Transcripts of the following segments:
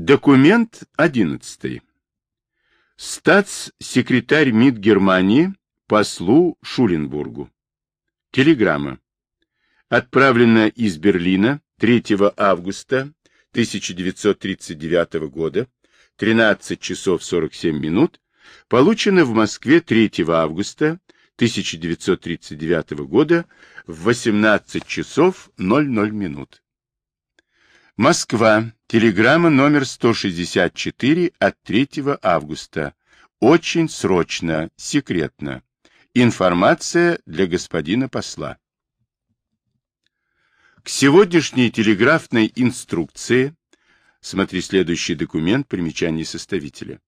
Документ 11. Статс-секретарь МИД Германии послу Шуленбургу. Телеграмма. Отправлена из Берлина 3 августа 1939 года, 13 часов 47 минут, получена в Москве 3 августа 1939 года в 18 часов 00 минут. Москва. Телеграмма номер 164 от 3 августа. Очень срочно, секретно. Информация для господина посла. К сегодняшней телеграфной инструкции, смотри следующий документ, примечание составителя,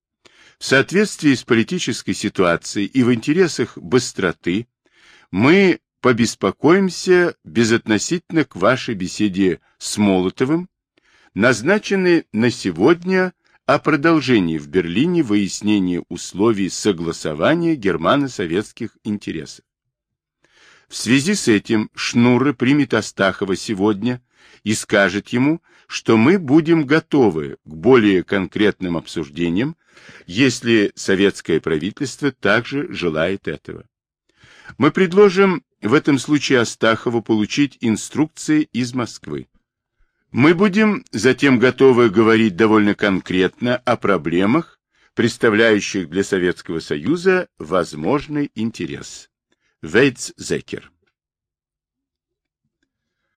в соответствии с политической ситуацией и в интересах быстроты, мы побеспокоимся безотносительно к вашей беседе с Молотовым назначены на сегодня о продолжении в Берлине выяснения условий согласования германо-советских интересов. В связи с этим Шнурра примет Астахова сегодня и скажет ему, что мы будем готовы к более конкретным обсуждениям, если советское правительство также желает этого. Мы предложим в этом случае Астахову получить инструкции из Москвы. Мы будем затем готовы говорить довольно конкретно о проблемах, представляющих для Советского Союза возможный интерес. Вейтс-Зекер